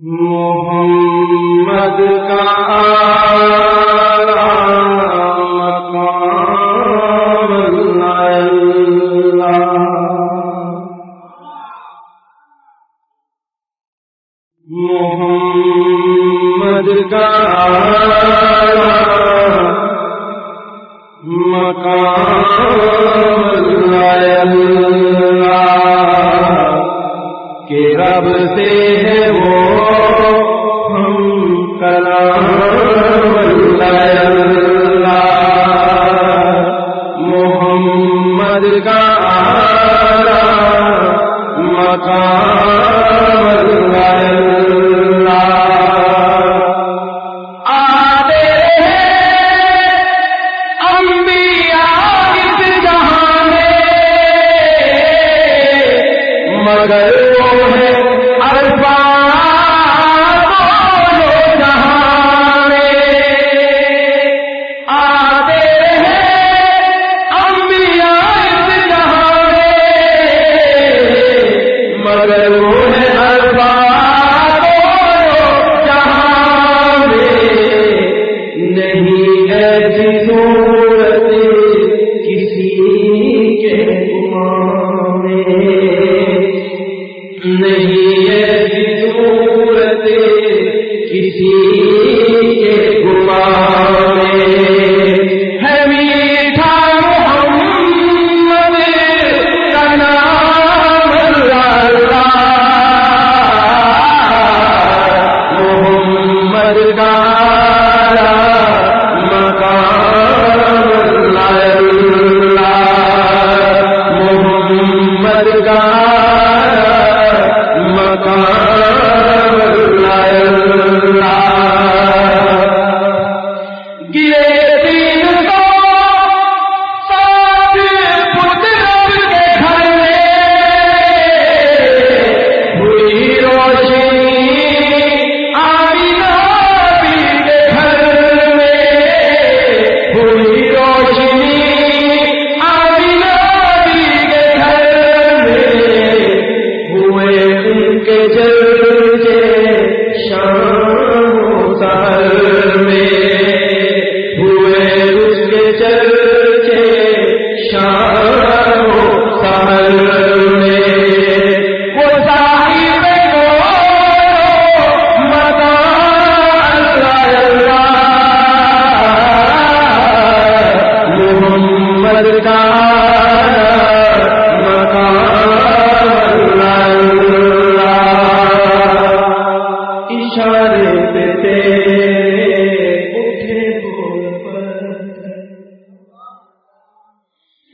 محمد کا مقام اللہ رب سے گئے وہ ہے نہیں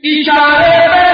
اشارے